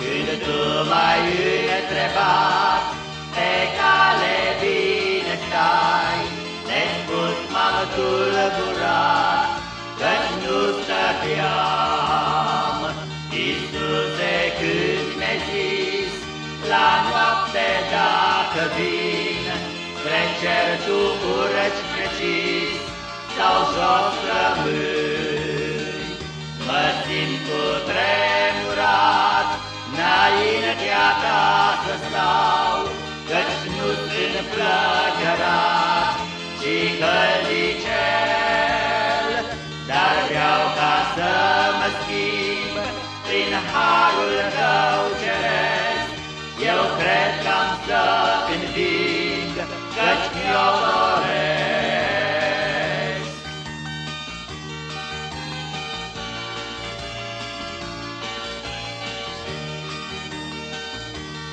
Când tu mai întrebat Pe cale bine stai? Nespus m-am tulburat Căci nu stăteam. Iisuse când mi-ai zis La noapte dacă vin Spre cer tu urăci precis Sau jos să înving Căci mi-o doresc.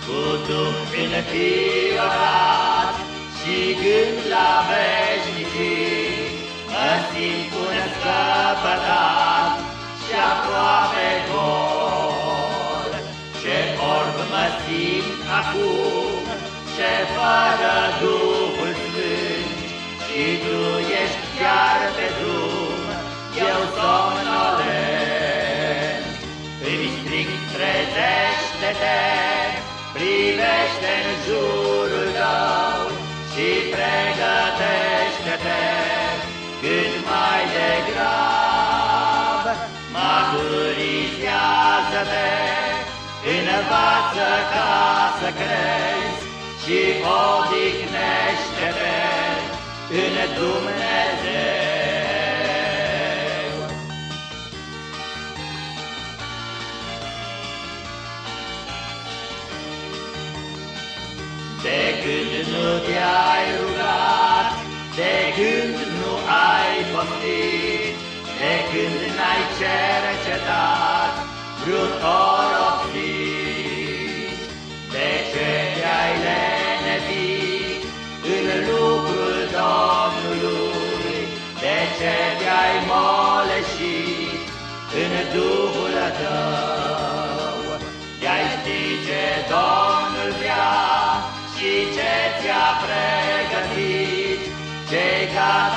Cu Duh înfiorat Și gând la veșnicii Mă simt un scăpătat Și aproape gol Ce orb mă simt acum Ce fără Duhul Sfânt. Și Tu ești chiar pe drum Eu somnolent Îmi strig trezește-te Privește în jurul tău și pregătește-te. Cât mai degrab. Maturizează-te, învață ca să crezi și odihnește-te în Dumnezeu. De când nu te-ai rugat, de când nu ai postit, de când n-ai cercetat vreun oropsit, Duhul tău, de-ai ști ce Domnul vrea, și ce ți-a pregătit, ce gata ca